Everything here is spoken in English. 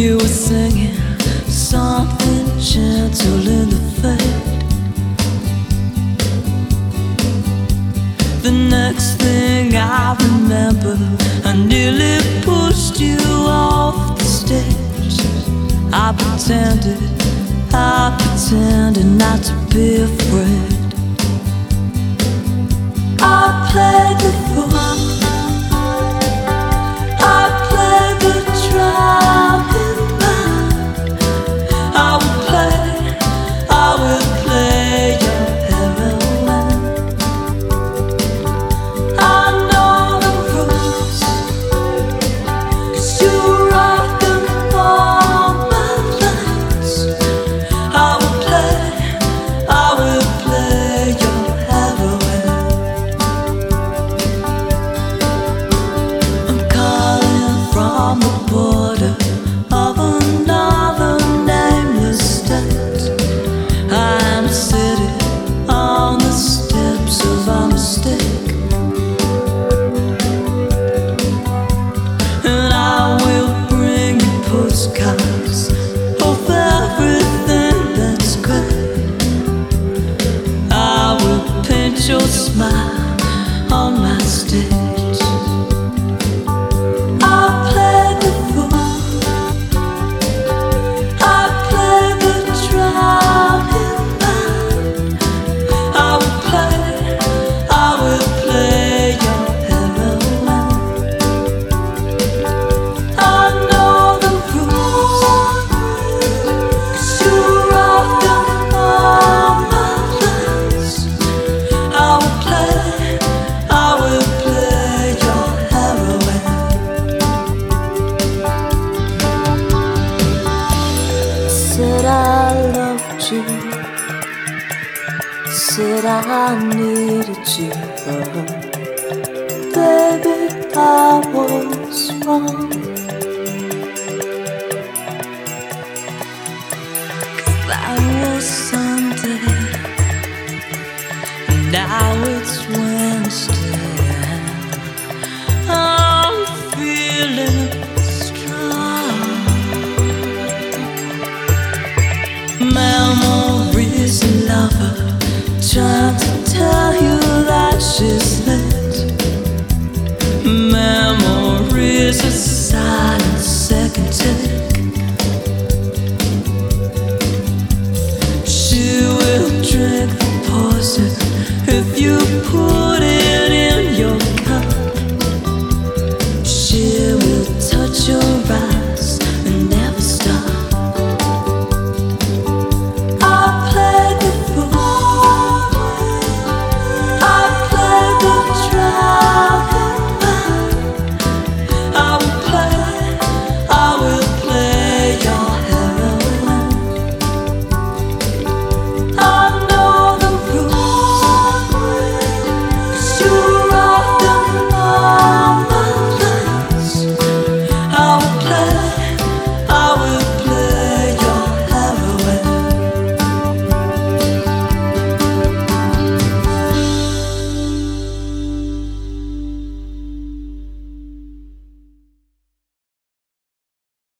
You were singing something gentle in the fade. The next thing I remember, I nearly pushed you off the stage. I pretended, I pretended not to be afraid. you. Said I needed you. Oh. Baby, I was wrong. That was Sunday. and Now it's this